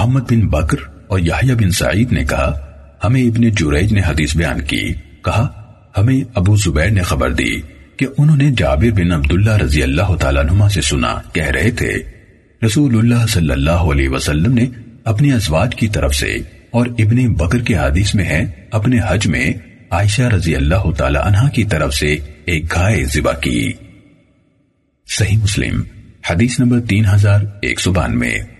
محمد بن بکر اور یحییٰ بن سعید نے کہا، ہمیں ابن جریج نے حدیث بیان کی۔ کہا، ہمیں ابو زبیر نے خبر دی کہ انہوں نے جابر بن عبداللہ رضی اللہ تعالیٰ نما سے سنا، کہہ رہے تھے، رسول اللہ صلی اللہ علیہ وسلم نے اپنی ازواج کی طرف سے اور ابن بکر کے حدیث میں ہے، اپنے حج میں عائشہ رضی اللہ تعالی عنہ کی طرف سے ایک گائے ذبح کی۔ صحیح مسلم، حدیث نمبر تین ہزار ایک سو بانوے۔